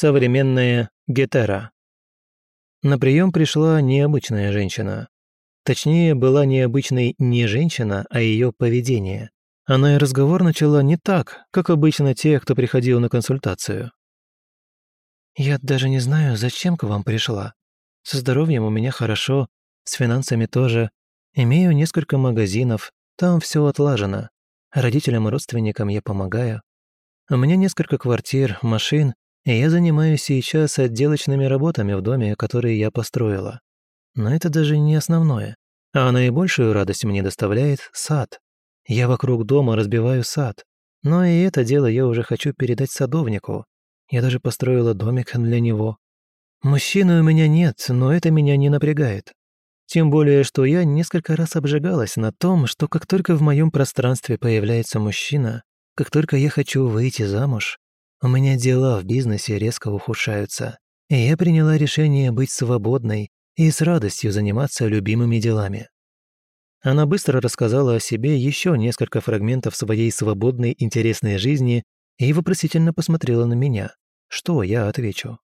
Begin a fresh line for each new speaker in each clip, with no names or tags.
Современная гетера. На прием пришла необычная женщина. Точнее, была необычной не женщина, а ее поведение. Она и разговор начала не так, как обычно те, кто приходил на консультацию. «Я даже не знаю, зачем к вам пришла. Со здоровьем у меня хорошо, с финансами тоже. Имею несколько магазинов, там все отлажено. Родителям и родственникам я помогаю. У меня несколько квартир, машин, я занимаюсь сейчас отделочными работами в доме, который я построила. Но это даже не основное. А наибольшую радость мне доставляет сад. Я вокруг дома разбиваю сад. Но и это дело я уже хочу передать садовнику. Я даже построила домик для него. Мужчины у меня нет, но это меня не напрягает. Тем более, что я несколько раз обжигалась на том, что как только в моем пространстве появляется мужчина, как только я хочу выйти замуж, у меня дела в бизнесе резко ухудшаются, и я приняла решение быть свободной и с радостью заниматься любимыми делами. Она быстро рассказала о себе еще несколько фрагментов своей свободной интересной жизни и вопросительно посмотрела на меня. Что я отвечу?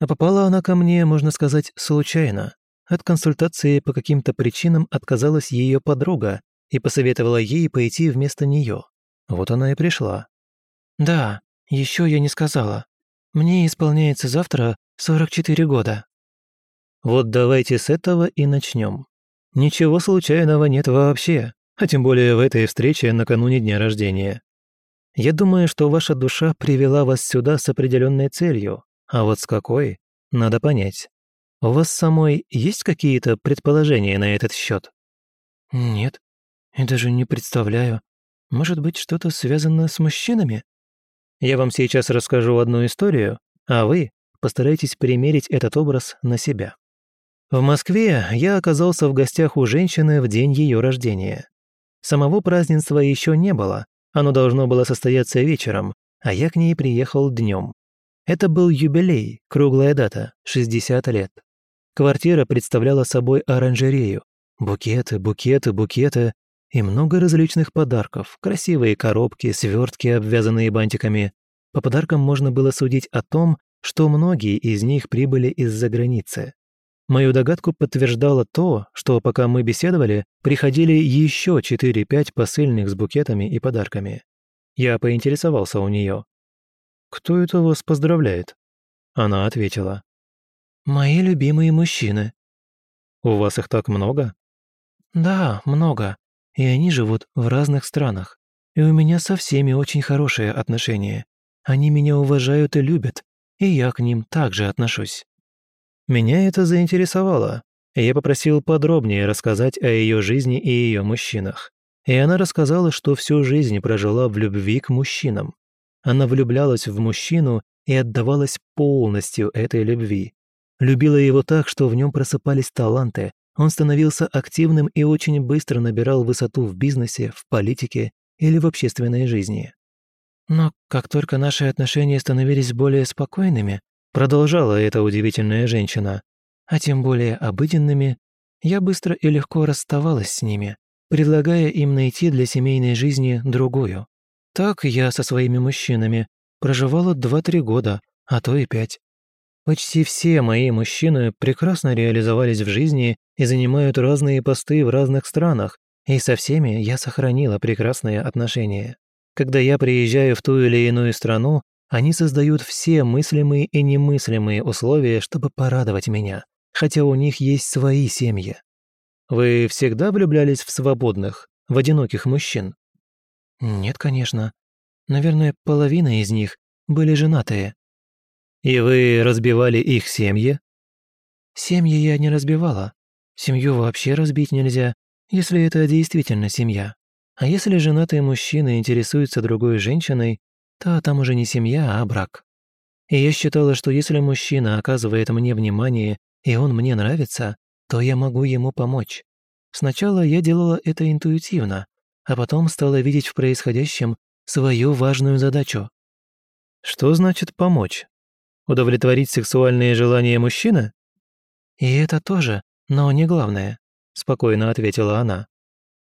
А попала она ко мне, можно сказать, случайно. От консультации по каким-то причинам отказалась ее подруга и посоветовала ей пойти вместо нее. Вот она и пришла. «Да, еще я не сказала. Мне исполняется завтра 44 года». Вот давайте с этого и начнем. Ничего случайного нет вообще, а тем более в этой встрече накануне дня рождения. Я думаю, что ваша душа привела вас сюда с определенной целью, а вот с какой, надо понять. У вас самой есть какие-то предположения на этот счет? Нет, и даже не представляю. Может быть, что-то связано с мужчинами? Я вам сейчас расскажу одну историю, а вы постарайтесь примерить этот образ на себя. В Москве я оказался в гостях у женщины в день ее рождения. Самого празднества еще не было, оно должно было состояться вечером, а я к ней приехал днем. Это был юбилей, круглая дата, 60 лет. Квартира представляла собой оранжерею. Букеты, букеты, букеты, и много различных подарков, красивые коробки, свертки, обвязанные бантиками. По подаркам можно было судить о том, что многие из них прибыли из-за границы. Мою догадку подтверждало то, что пока мы беседовали, приходили еще 4-5 посыльных с букетами и подарками. Я поинтересовался у нее. «Кто это вас поздравляет?» Она ответила. «Мои любимые мужчины». «У вас их так много?» «Да, много и они живут в разных странах. И у меня со всеми очень хорошие отношения. Они меня уважают и любят, и я к ним также отношусь. Меня это заинтересовало, я попросил подробнее рассказать о ее жизни и ее мужчинах. И она рассказала, что всю жизнь прожила в любви к мужчинам. Она влюблялась в мужчину и отдавалась полностью этой любви. Любила его так, что в нем просыпались таланты, он становился активным и очень быстро набирал высоту в бизнесе, в политике или в общественной жизни. Но как только наши отношения становились более спокойными, продолжала эта удивительная женщина, а тем более обыденными, я быстро и легко расставалась с ними, предлагая им найти для семейной жизни другую. Так я со своими мужчинами проживала 2-3 года, а то и 5. Почти все мои мужчины прекрасно реализовались в жизни и занимают разные посты в разных странах, и со всеми я сохранила прекрасные отношения. Когда я приезжаю в ту или иную страну, они создают все мыслимые и немыслимые условия, чтобы порадовать меня, хотя у них есть свои семьи. Вы всегда влюблялись в свободных, в одиноких мужчин? Нет, конечно. Наверное, половина из них были женатые. «И вы разбивали их семьи?» «Семьи я не разбивала. Семью вообще разбить нельзя, если это действительно семья. А если женатый мужчина интересуется другой женщиной, то там уже не семья, а брак. И я считала, что если мужчина оказывает мне внимание, и он мне нравится, то я могу ему помочь. Сначала я делала это интуитивно, а потом стала видеть в происходящем свою важную задачу. Что значит помочь? Удовлетворить сексуальные желания мужчины? И это тоже, но не главное, спокойно ответила она.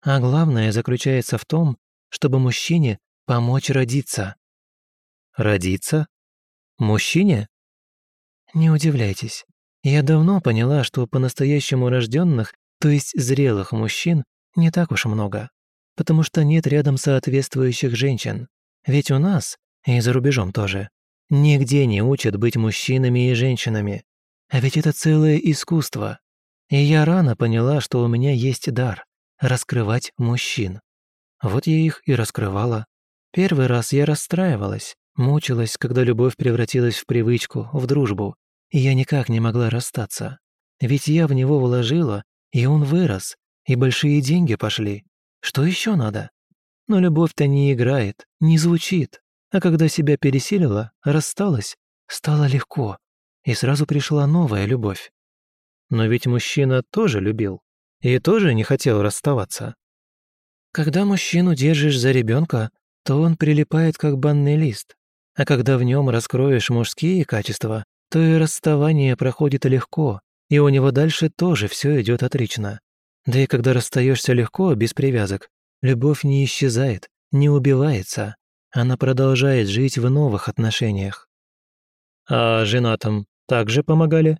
А главное заключается в том, чтобы мужчине помочь родиться. Родиться? Мужчине? Не удивляйтесь. Я давно поняла, что по-настоящему рожденных, то есть зрелых мужчин, не так уж много. Потому что нет рядом соответствующих женщин. Ведь у нас, и за рубежом тоже, нигде не учат быть мужчинами и женщинами. А ведь это целое искусство. И я рано поняла, что у меня есть дар – раскрывать мужчин. Вот я их и раскрывала. Первый раз я расстраивалась, мучилась, когда любовь превратилась в привычку, в дружбу, и я никак не могла расстаться. Ведь я в него вложила, и он вырос, и большие деньги пошли. Что еще надо? Но любовь-то не играет, не звучит. А когда себя пересилила, рассталась, стало легко, и сразу пришла новая любовь. Но ведь мужчина тоже любил и тоже не хотел расставаться. Когда мужчину держишь за ребенка, то он прилипает как банный лист. А когда в нем раскроешь мужские качества, то и расставание проходит легко, и у него дальше тоже все идет отлично. Да и когда расстаешься легко, без привязок, любовь не исчезает, не убивается. Она продолжает жить в новых отношениях. А женатым также помогали?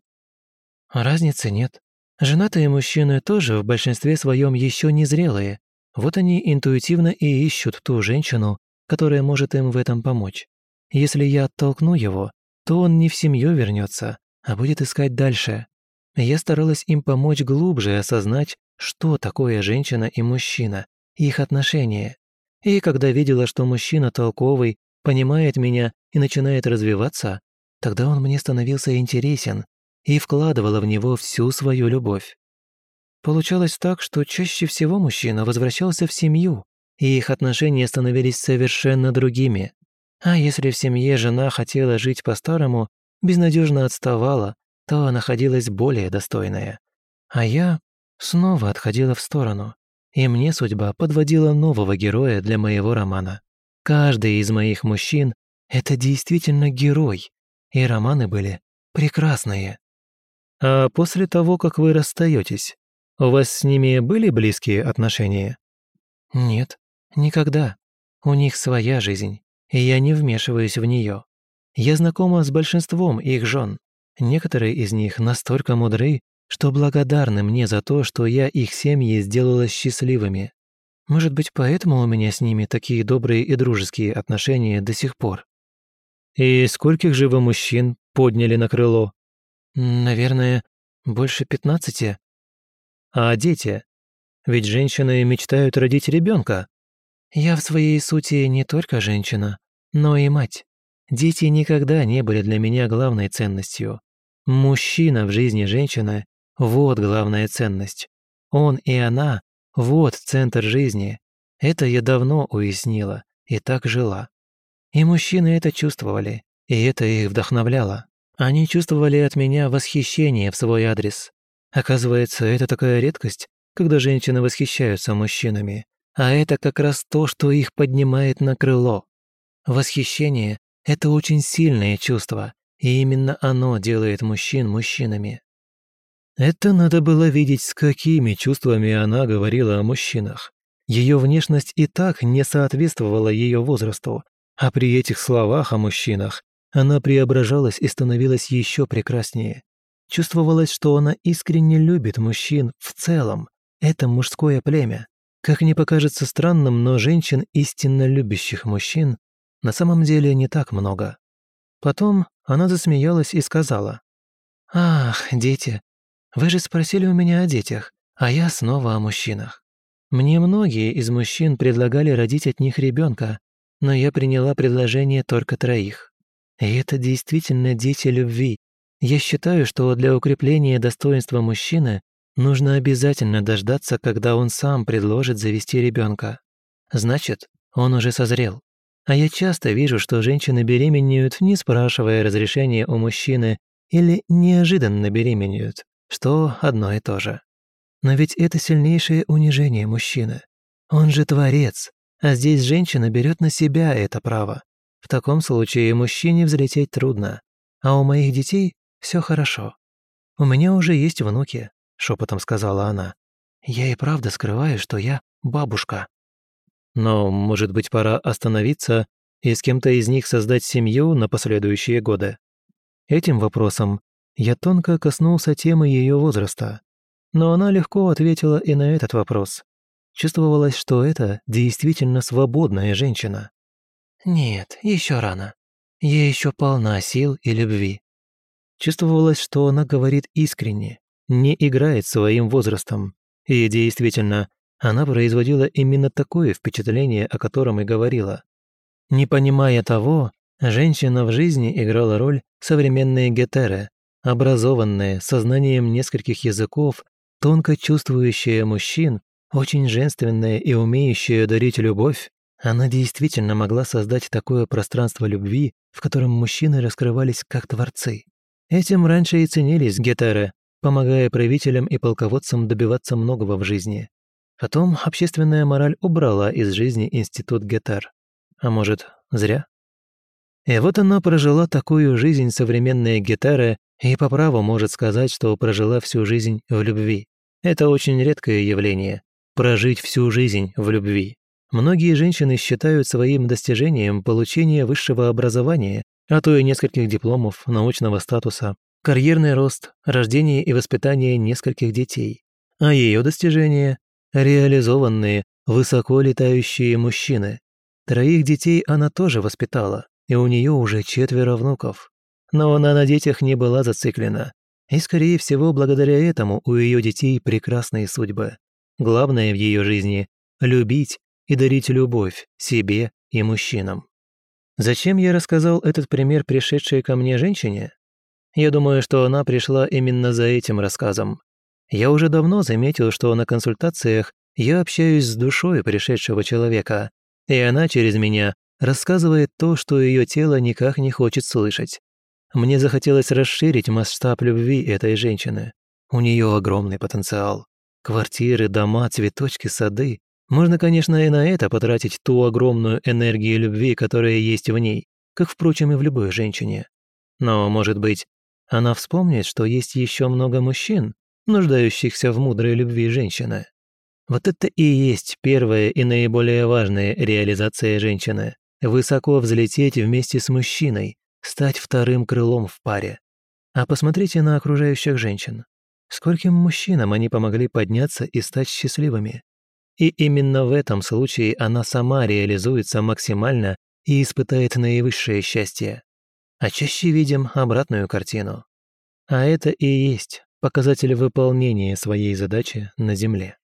Разницы нет. Женатые мужчины тоже в большинстве своем еще не зрелые. Вот они интуитивно и ищут ту женщину, которая может им в этом помочь. Если я оттолкну его, то он не в семью вернется, а будет искать дальше. Я старалась им помочь глубже осознать, что такое женщина и мужчина, их отношения. И когда видела, что мужчина толковый, понимает меня и начинает развиваться, тогда он мне становился интересен и вкладывала в него всю свою любовь. Получалось так, что чаще всего мужчина возвращался в семью, и их отношения становились совершенно другими. А если в семье жена хотела жить по-старому, безнадежно отставала, то находилась более достойная. А я снова отходила в сторону, и мне судьба подводила нового героя для моего романа. Каждый из моих мужчин — это действительно герой, и романы были прекрасные. А после того, как вы расстаетесь, у вас с ними были близкие отношения? Нет, никогда. У них своя жизнь, и я не вмешиваюсь в нее. Я знакома с большинством их жен. Некоторые из них настолько мудры, что благодарны мне за то, что я их семьи сделала счастливыми. Может быть, поэтому у меня с ними такие добрые и дружеские отношения до сих пор. И скольких же вы мужчин подняли на крыло? Наверное, больше пятнадцати. А дети? Ведь женщины мечтают родить ребенка. Я в своей сути не только женщина, но и мать. Дети никогда не были для меня главной ценностью. Мужчина в жизни женщины – вот главная ценность. Он и она – вот центр жизни. Это я давно уяснила и так жила. И мужчины это чувствовали, и это их вдохновляло. Они чувствовали от меня восхищение в свой адрес. Оказывается, это такая редкость, когда женщины восхищаются мужчинами. А это как раз то, что их поднимает на крыло. Восхищение – это очень сильное чувство, и именно оно делает мужчин мужчинами. Это надо было видеть, с какими чувствами она говорила о мужчинах. Ее внешность и так не соответствовала ее возрасту, а при этих словах о мужчинах она преображалась и становилась еще прекраснее. Чувствовалось, что она искренне любит мужчин в целом. Это мужское племя. Как ни покажется странным, но женщин, истинно любящих мужчин, на самом деле не так много. Потом она засмеялась и сказала, «Ах, дети, вы же спросили у меня о детях, а я снова о мужчинах. Мне многие из мужчин предлагали родить от них ребенка, но я приняла предложение только троих. И это действительно дети любви. Я считаю, что для укрепления достоинства мужчины нужно обязательно дождаться, когда он сам предложит завести ребенка. Значит, он уже созрел. А я часто вижу, что женщины беременеют, не спрашивая разрешения у мужчины, или неожиданно беременеют, что одно и то же. Но ведь это сильнейшее унижение мужчины. Он же творец, а здесь женщина берет на себя это право. В таком случае мужчине взлететь трудно, а у моих детей все хорошо. У меня уже есть внуки, шепотом сказала она. Я и правда скрываю, что я бабушка. Но, может быть, пора остановиться и с кем-то из них создать семью на последующие годы. Этим вопросом я тонко коснулся темы ее возраста, но она легко ответила и на этот вопрос. Чувствовалось, что это действительно свободная женщина. «Нет, еще рано. Я еще полна сил и любви». Чувствовалось, что она говорит искренне, не играет своим возрастом. И действительно, она производила именно такое впечатление, о котором и говорила. Не понимая того, женщина в жизни играла роль современной гетеры, образованная, сознанием нескольких языков, тонко чувствующая мужчин, очень женственная и умеющая дарить любовь, она действительно могла создать такое пространство любви, в котором мужчины раскрывались как творцы. Этим раньше и ценились гетеры, помогая правителям и полководцам добиваться многого в жизни. Потом общественная мораль убрала из жизни институт гетер. А может, зря? И вот она прожила такую жизнь современной гитары и по праву может сказать, что прожила всю жизнь в любви. Это очень редкое явление – прожить всю жизнь в любви. Многие женщины считают своим достижением получение высшего образования, а то и нескольких дипломов, научного статуса, карьерный рост, рождение и воспитание нескольких детей. А ее достижения – реализованные, высоко летающие мужчины. Троих детей она тоже воспитала, и у нее уже четверо внуков. Но она на детях не была зациклена. И, скорее всего, благодаря этому у ее детей прекрасные судьбы. Главное в ее жизни – любить и дарить любовь себе и мужчинам. Зачем я рассказал этот пример пришедшей ко мне женщине? Я думаю, что она пришла именно за этим рассказом. Я уже давно заметил, что на консультациях я общаюсь с душой пришедшего человека, и она через меня рассказывает то, что ее тело никак не хочет слышать. Мне захотелось расширить масштаб любви этой женщины. У нее огромный потенциал. Квартиры, дома, цветочки, сады. Можно, конечно, и на это потратить ту огромную энергию любви, которая есть в ней, как, впрочем, и в любой женщине. Но, может быть, она вспомнит, что есть еще много мужчин, нуждающихся в мудрой любви женщины. Вот это и есть первая и наиболее важная реализация женщины – высоко взлететь вместе с мужчиной, стать вторым крылом в паре. А посмотрите на окружающих женщин. Скольким мужчинам они помогли подняться и стать счастливыми. И именно в этом случае она сама реализуется максимально и испытает наивысшее счастье а чаще видим обратную картину. А это и есть показатель выполнения своей задачи на Земле.